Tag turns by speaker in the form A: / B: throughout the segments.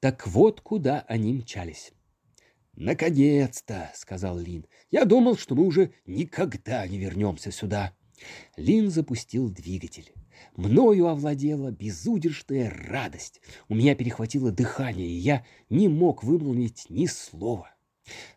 A: Так вот, куда они мчались. «Наконец-то!» — сказал Лин. «Я думал, что мы уже никогда не вернемся сюда». Лин запустил двигатель. Мною овладела безудержная радость. У меня перехватило дыхание, и я не мог вымолвить ни слова.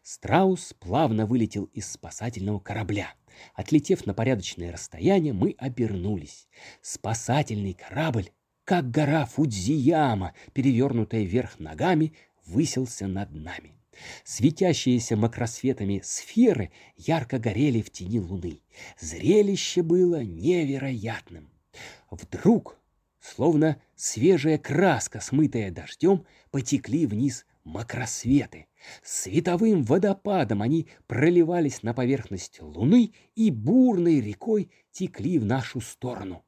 A: Страус плавно вылетел из спасательного корабля. Отлетев на порядочное расстояние, мы обернулись. Спасательный корабль, как гора Фудзияма, перевернутая вверх ногами, высился над нами. Светящиеся макросветами сферы ярко горели в тени луны. Зрелище было невероятным. Вдруг, словно свежая краска, смытая дождем, потекли вниз макросветы. Световым водопадом они проливались на поверхность луны и бурной рекой текли в нашу сторону.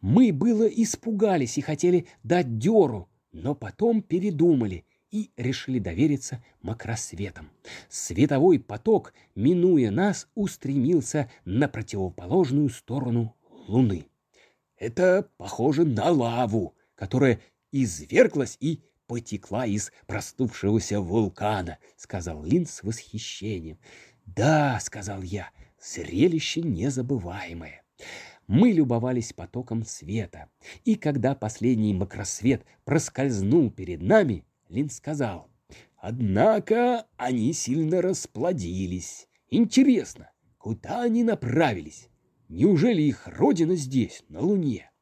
A: Мы было испугались и хотели дать дёру, но потом передумали и решили довериться макросветам. Световой поток, минуя нас, устремился на противоположную сторону Луны. Это похоже на лаву, которая изверглась и потекла из простувшегося вулкана, сказал Лин с восхищением. Да, сказал я, зрелище незабываемое. Мы любовались потоком света, и когда последний макросвет проскользнул перед нами, Лин сказал, «Однако они сильно расплодились. Интересно, куда они направились? Неужели их родина здесь, на Луне?»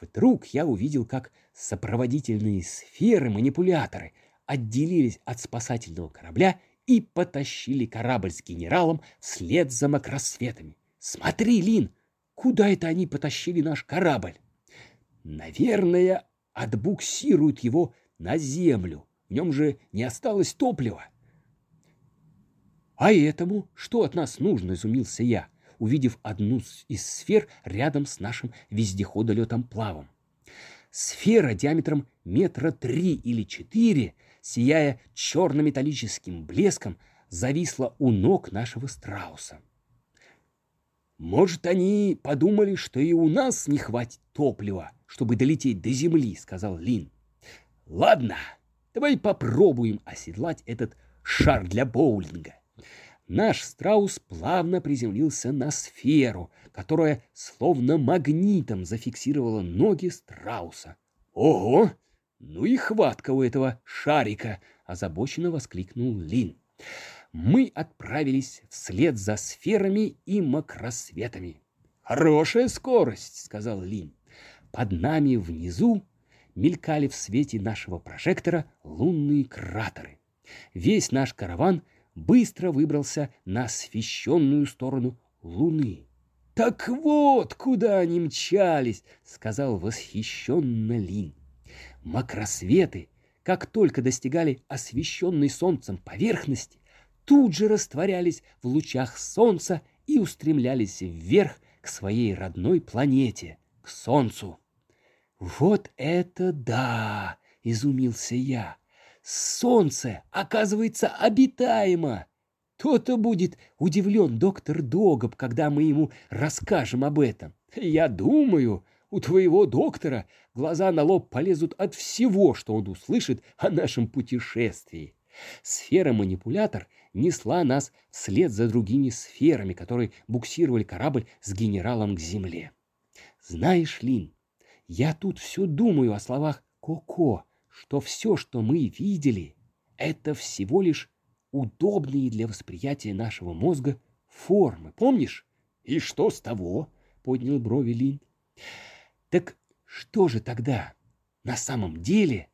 A: Вдруг я увидел, как сопроводительные сферы-манипуляторы отделились от спасательного корабля и потащили корабль с генералом вслед за макросветами. «Смотри, Лин, куда это они потащили наш корабль?» «Наверное, отбуксируют его на землю. В нем же не осталось топлива. А этому что от нас нужно, изумился я, увидев одну из сфер рядом с нашим вездеходолетом-плавом. Сфера диаметром метра три или четыре, сияя черно-металлическим блеском, зависла у ног нашего страуса. «Может, они подумали, что и у нас не хватит топлива, чтобы долететь до земли», — сказал Лин. Ладно, давай попробуем оседлать этот шар для боулинга. Наш страус плавно приземлился на сферу, которая словно магнитом зафиксировала ноги страуса. Ого! Ну и хватка у этого шарика, озабоченно воскликнул Лин. Мы отправились вслед за сферами и макросветами. Хорошая скорость, сказал Лин. Под нами внизу мелькали в свете нашего прожектора лунные кратеры. Весь наш караван быстро выбрался на освещенную сторону Луны. «Так вот, куда они мчались!» — сказал восхищенно Лин. Макросветы, как только достигали освещенной солнцем поверхности, тут же растворялись в лучах солнца и устремлялись вверх к своей родной планете, к Солнцу. «Вот это да!» — изумился я. «Солнце, оказывается, обитаемо!» То-то будет удивлен доктор Догоб, когда мы ему расскажем об этом. Я думаю, у твоего доктора глаза на лоб полезут от всего, что он услышит о нашем путешествии. Сфера-манипулятор несла нас вслед за другими сферами, которые буксировали корабль с генералом к земле. Знаешь, Лин, я тут все думаю о словах Коко, что все, что мы видели, это всего лишь удобные для восприятия нашего мозга формы. Помнишь? И что с того? Поднял брови Лин. Так что же тогда на самом деле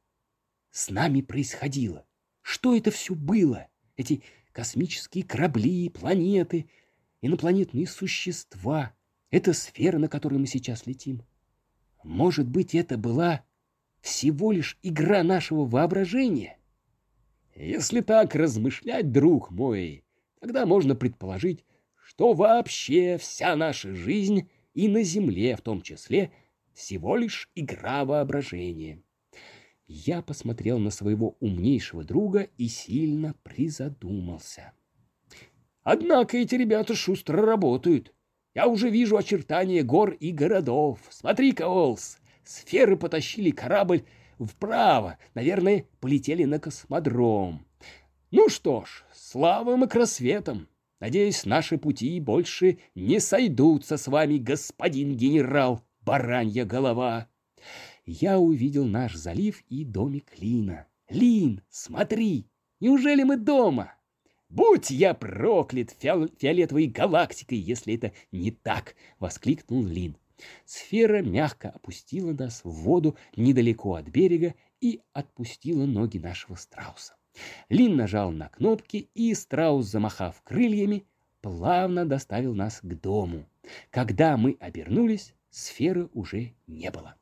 A: с нами происходило? Что это все было? Эти космические корабли, планеты, инопланетные существа, эта сфера, на которой мы сейчас летим. Может быть, это была всего лишь игра нашего воображения? Если так размышлять, друг мой, тогда можно предположить, что вообще вся наша жизнь и на Земле в том числе всего лишь игра воображения. Я посмотрел на своего умнейшего друга и сильно призадумался. Однако эти ребята шустро работают. Я уже вижу очертания гор и городов. Смотри-ка, Олс, сферы потащили корабль вправо. Наверное, полетели на космодром. Ну что ж, слава макросветам. Надеюсь, наши пути больше не сойдутся с вами, господин генерал, баранья голова. Я увидел наш залив и домик Лина. Лин, смотри, неужели мы дома? Будь я проклят фиолетовой галактикой, если это не так, воскликнул Лин. Сфера мягко опустила нас в воду недалеко от берега и отпустила ноги нашего страуса. Лин нажал на кнопки, и страус, замахав крыльями, плавно доставил нас к дому. Когда мы обернулись, сферы уже не было.